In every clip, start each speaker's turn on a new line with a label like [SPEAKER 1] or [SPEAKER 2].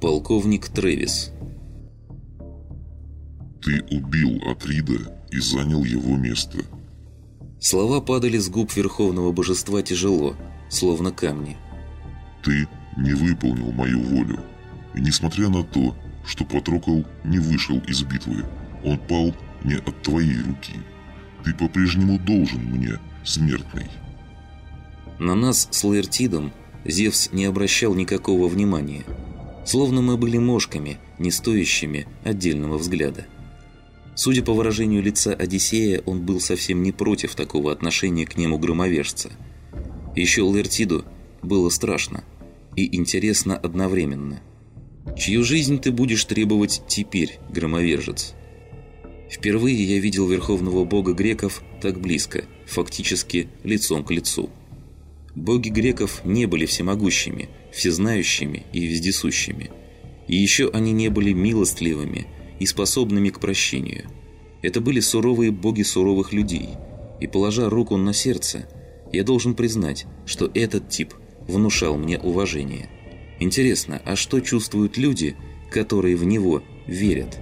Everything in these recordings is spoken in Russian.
[SPEAKER 1] Полковник Трэвис
[SPEAKER 2] Ты убил Атрида и занял его место.
[SPEAKER 1] Слова падали с губ Верховного Божества тяжело, словно камни.
[SPEAKER 2] Ты не выполнил мою волю. И несмотря на то, что Патрокол не вышел из битвы, он пал не от твоей руки. Ты по-прежнему должен мне, смертный.
[SPEAKER 1] На нас с Лаэртидом Зевс не обращал никакого внимания. Словно мы были мошками, не стоящими отдельного взгляда. Судя по выражению лица Одиссея, он был совсем не против такого отношения к нему громовержца. Еще Лаэртиду было страшно и интересно одновременно. Чью жизнь ты будешь требовать теперь, громовержец? Впервые я видел верховного бога греков так близко, фактически лицом к лицу. Боги греков не были всемогущими, всезнающими и вездесущими. И еще они не были милостливыми и способными к прощению. Это были суровые боги суровых людей. И положа руку на сердце, я должен признать, что этот тип внушал мне уважение. Интересно, а что чувствуют люди, которые в него верят?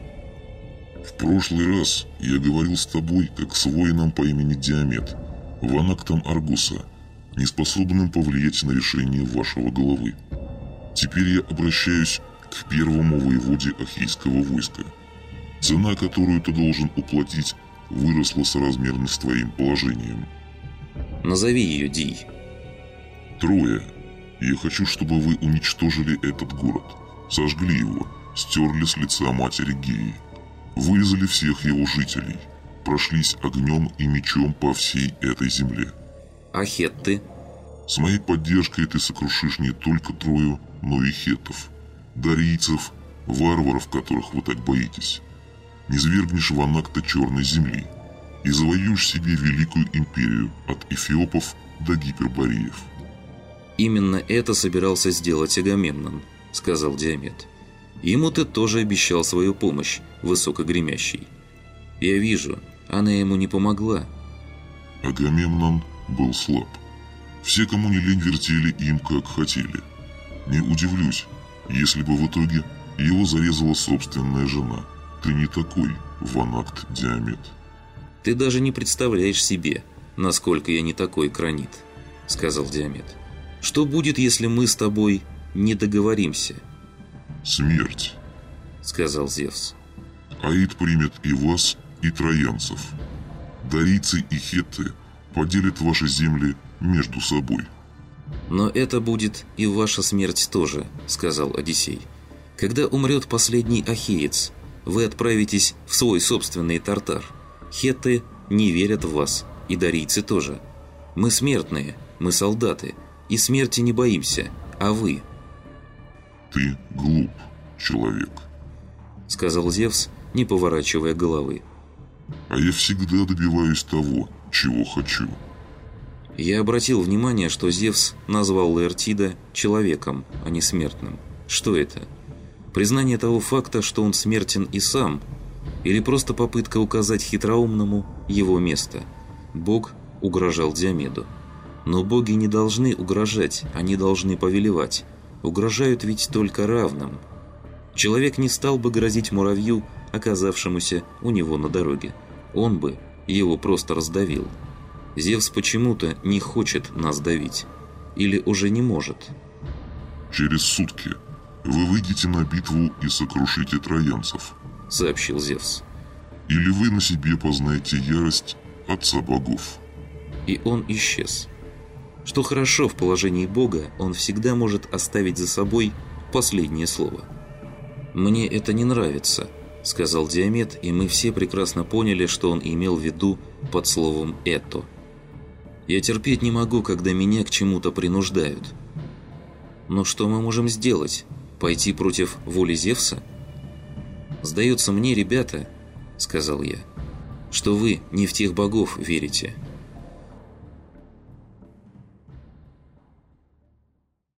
[SPEAKER 2] В прошлый раз я говорил с тобой, как с воином по имени Диамет, ванактом Аргуса, неспособным повлиять на решение вашего головы. Теперь я обращаюсь к первому воеводе Ахейского войска. Цена, которую ты должен уплатить, выросла соразмерно с твоим положением.
[SPEAKER 1] Назови ее, Дий.
[SPEAKER 2] Трое. Я хочу, чтобы вы уничтожили этот город, сожгли его, стерли с лица матери Геи, вырезали всех его жителей, прошлись огнем и мечом по всей этой земле.
[SPEAKER 1] А хетты?
[SPEAKER 2] С моей поддержкой ты сокрушишь не только Трою, но и хеттов, дарийцев, варваров, которых вы так боитесь. Не свергнешь в анакта черной земли и завоюешь себе великую империю от эфиопов до гипербореев.
[SPEAKER 1] «Именно это собирался сделать Агамемнон», — сказал Диамет. «Ему ты тоже обещал свою помощь, высокогремящий. Я вижу, она ему не помогла».
[SPEAKER 2] Агамемнон был слаб. Все, кому не лень, вертели им, как хотели. Не удивлюсь, если бы в итоге его зарезала собственная жена. Ты не такой, Ванакт Диамет.
[SPEAKER 1] «Ты даже не представляешь себе, насколько я не такой кранит», — сказал Диамет. Что будет, если мы с тобой не договоримся?»
[SPEAKER 2] «Смерть», —
[SPEAKER 1] сказал Зевс.
[SPEAKER 2] «Аид примет и вас, и троянцев. Дарийцы и хетты поделят ваши земли между собой».
[SPEAKER 1] «Но это будет и ваша смерть тоже», — сказал Одиссей. «Когда умрет последний ахеец, вы отправитесь в свой собственный тартар. Хетты не верят в вас, и дарийцы тоже. Мы смертные, мы солдаты, и смерти не боимся, а вы?»
[SPEAKER 2] «Ты глуп, человек», —
[SPEAKER 1] сказал Зевс, не поворачивая головы.
[SPEAKER 2] «А я всегда добиваюсь того, чего хочу».
[SPEAKER 1] Я обратил внимание, что Зевс назвал Лаэртида человеком, а не смертным. Что это? Признание того факта, что он смертен и сам, или просто попытка указать хитроумному его место? Бог угрожал Диомеду. Но боги не должны угрожать, они должны повелевать. Угрожают ведь только равным. Человек не стал бы грозить муравью, оказавшемуся у него на дороге. Он бы его просто раздавил. Зевс почему-то не хочет нас давить. Или уже не может.
[SPEAKER 2] «Через сутки вы выйдете на битву и сокрушите троянцев», —
[SPEAKER 1] сообщил Зевс.
[SPEAKER 2] «Или вы на себе познаете ярость Отца Богов».
[SPEAKER 1] И он исчез. Что хорошо в положении Бога, он всегда может оставить за собой последнее слово. «Мне это не нравится», — сказал Диамет, и мы все прекрасно поняли, что он имел в виду под словом «это». «Я терпеть не могу, когда меня к чему-то принуждают». «Но что мы можем сделать? Пойти против воли Зевса?» «Сдается мне, ребята», — сказал я, — «что вы не в тех богов верите».